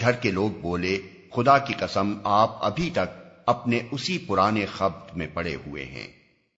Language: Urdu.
گھر کے لوگ بولے، خدا کی قسم، آپ ابھی تک اپنے اسی پرانے خبر میں پڑے ہوئے ہیں۔